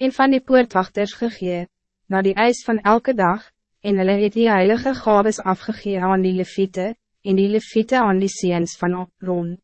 en van die poortwachters gegee, na die eis van elke dag, en hulle het die heilige gaves afgegee aan die leviete, en die leviete aan die seens van Ron.